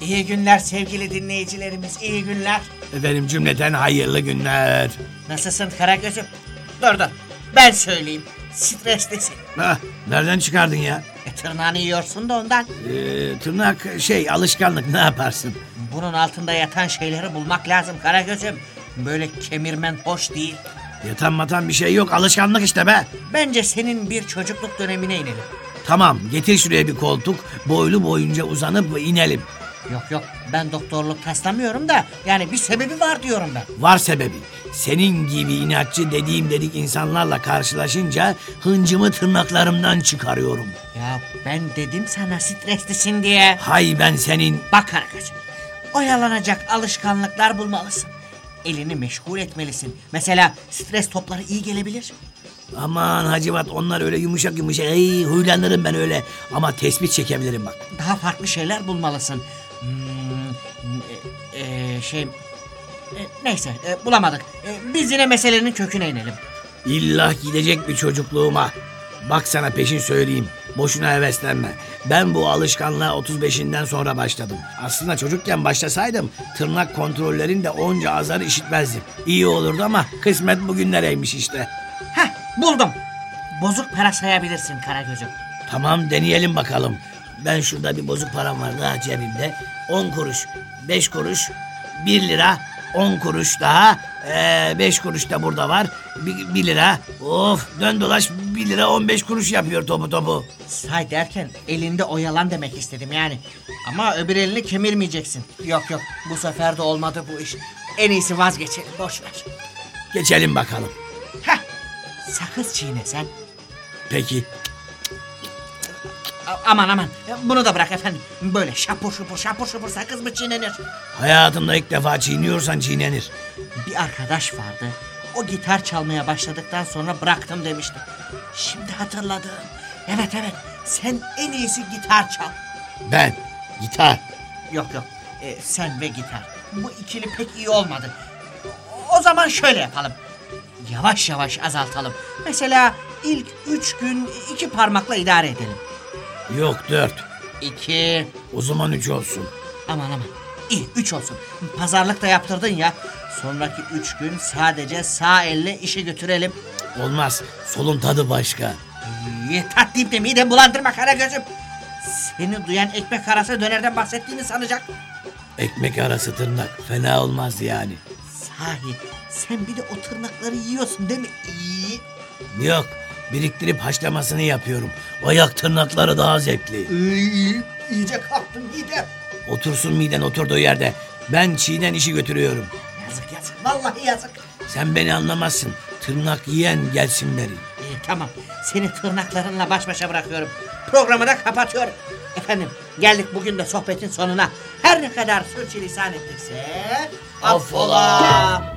İyi günler sevgili dinleyicilerimiz iyi günler. Efendim cümleten hayırlı günler. Nasılsın Karagöz'üm? Dur dur ben söyleyeyim. Streslisin. Ah, nereden çıkardın ya? E, tırnağını yiyorsun da ondan. Ee, tırnak şey alışkanlık ne yaparsın? Bunun altında yatan şeyleri bulmak lazım Karagöz'üm. Böyle kemirmen hoş değil. Yatan matan bir şey yok alışkanlık işte be. Bence senin bir çocukluk dönemine inelim. Tamam getir şuraya bir koltuk boylu boyunca uzanıp inelim. Yok yok ben doktorluk taslamıyorum da yani bir sebebi var diyorum ben. Var sebebi. Senin gibi inatçı dediğim dedik insanlarla karşılaşınca hıncımı tırnaklarımdan çıkarıyorum. Ya ben dedim sana streslisin diye. Hay ben senin... Bak Karagöz'üm oyalanacak alışkanlıklar bulmalısın. Elini meşgul etmelisin. Mesela stres topları iyi gelebilir. Aman Hacivat onlar öyle yumuşak yumuşak. Ey, huylanırım ben öyle. Ama tespit çekebilirim bak. Daha farklı şeyler bulmalısın. E, şey... e, neyse e, bulamadık. E, biz yine meselenin köküne inelim. İlla gidecek bir çocukluğuma. Bak sana peşin söyleyeyim. Boşuna heveslenme. Ben bu alışkanlığa 35'inden sonra başladım. Aslında çocukken başlasaydım tırnak kontrollerin de onca azarı işitmezdim. İyi olurdu ama kısmet bugünlereymiş işte. Heh buldum. Bozuk para sayabilirsin Karagöz'üm. Tamam deneyelim bakalım. Ben şurada bir bozuk param var daha cebimde. 10 kuruş, 5 kuruş, 1 lira, 10 kuruş daha, 5 kuruş da burada var. 1 lira. Of dön dolaş 1 lira 15 kuruş yapıyor topu topu. Say derken elinde oyalan demek istedim yani. Ama öbür elini kemirmeyeceksin. Yok yok bu sefer de olmadı bu iş. En iyisi vazgeçelim boş ver. Geçelim bakalım. Heh sakız çiğne sen. Peki. Aman aman bunu da bırak efendim. Böyle şapur şupur şapur şupur sakız mı çiğnenir? Hayatımda ilk defa çiğniyorsan çiğnenir. Bir arkadaş vardı. O gitar çalmaya başladıktan sonra bıraktım demişti. Şimdi hatırladım. Evet evet sen en iyisi gitar çal. Ben gitar. Yok yok Ee, sen ve gitar. Bu ikili pek iyi olmadı. O zaman şöyle yapalım. Yavaş yavaş azaltalım. Mesela ilk üç gün iki parmakla idare edelim. Yok dört. İki. O zaman üç olsun. Aman aman. İyi üç olsun. Pazarlık da yaptırdın ya. Sonraki üç gün sadece sağ elle işi götürelim. Olmaz. Solun tadı başka. İyi tat deyip de midem bulandırma kara gözüm. Seni duyan ekmek arası dönerden bahsettiğini sanacak. Ekmek arası tırnak. Fena olmaz yani. Sahi sen bir de o tırnakları yiyorsun değil mi? İyi. Yok. Biriktirip haşlamasını yapıyorum. Ayak tırnakları daha zevkli. İyi. İyice kalktım midem. Otursun miden oturduğu yerde. Ben çiğnen işi götürüyorum. Yazık yazık. Vallahi yazık. Sen beni anlamazsın. Tırnak yiyen gelsin beri. İyi tamam. Seni tırnaklarınla baş başa bırakıyorum. Programı da kapatıyorum. Efendim geldik bugün de sohbetin sonuna. Her ne kadar sürçülisan ettikse... Affola.